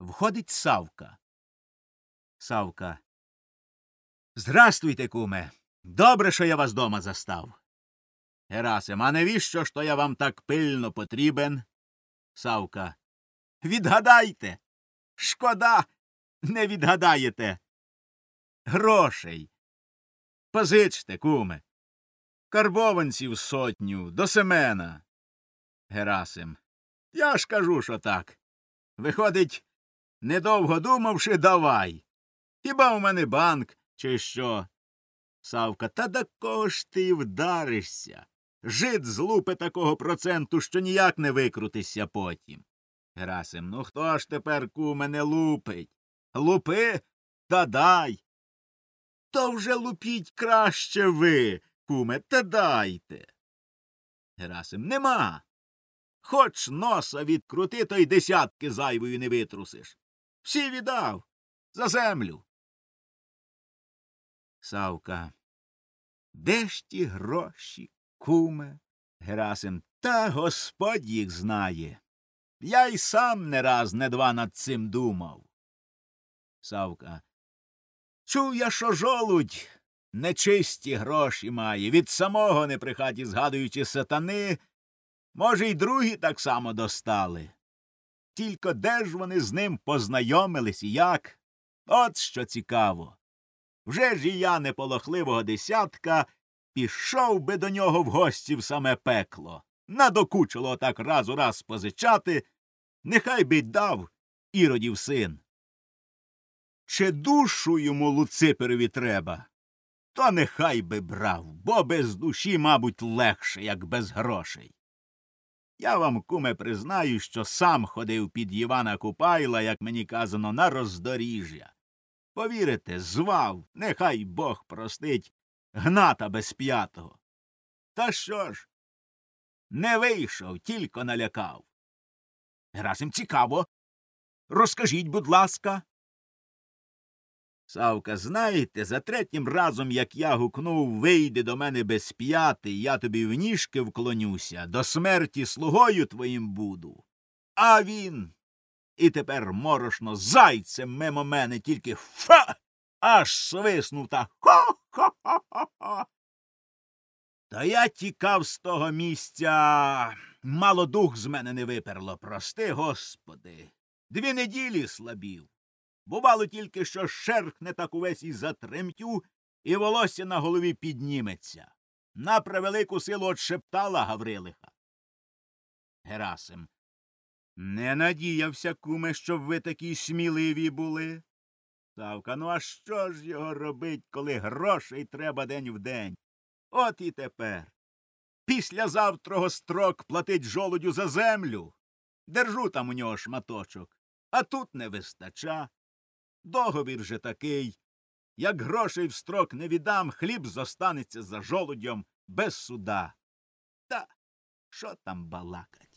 Входить Савка. Савка. Здрастуйте, куме. Добре, що я вас дома застав. Герасим, а навіщо то я вам так пильно потрібен? Савка. Відгадайте. Шкода, не відгадаєте. Грошей. Позичте, куме. Карбованців сотню до Семена. Герасим. Я ж кажу, що так. Виходить, недовго думавши, давай. Хіба у мене банк, чи що? Савка, та до кого ж ти вдаришся? Жид злупи такого проценту, що ніяк не викрутишся потім. Герасим, ну хто ж тепер куме не лупить? Лупи та дай. То вже лупіть краще ви, куме, та дайте. Герасим, нема. Хоч носа відкрути, то й десятки зайвою не витрусиш. Всі віддав. За землю. Савка. Де ж ті гроші, куме? Герасим. Та господь їх знає. Я й сам не раз, не два над цим думав. Савка. Чув я, що жолудь нечисті гроші має, від самого не при хаті згадуючи сатани, може, й другі так само достали. Тільки де ж вони з ним познайомились і як? От що цікаво. Вже ж і я неполохливого десятка пішов би до нього в гості в саме пекло. Надокучило так раз у раз позичати, нехай би й дав іродів син. Чи душу йому Луциперові треба? То нехай би брав, бо без душі, мабуть, легше, як без грошей. Я вам, куме, признаю, що сам ходив під Івана Купайла, як мені казано, на роздоріжжя. Повірите, звав, нехай Бог простить, гната безп'ятого. Та що ж? Не вийшов, тільки налякав. Герасим цікаво. Розкажіть, будь ласка. Савка, знаєте, за третім разом, як я гукнув вийди до мене без п'яти, я тобі в ніжки вклонюся, до смерті слугою твоїм буду. А він. І тепер морошно зайцем мимо мене тільки фа. Аж свиснув та хо-хо-хо-хо. Та я тікав з того місця. Мало дух з мене не виперло, прости, господи. Дві неділі слабів. Бувало тільки, що шерхне так увесь із затремтю, і волосся на голові підніметься. На превелику силу отшептала Гаврилиха. Герасим. Не надіявся, куме, щоб ви такі сміливі були. Савка, ну а що ж його робить, коли грошей треба день в день? От і тепер. Після завтрого строк платить жолудю за землю. Держу там у нього шматочок, а тут не вистача. Договір же такий. Як грошей в строк не віддам, хліб зостанеться за жолудям без суда. Та що там балакать?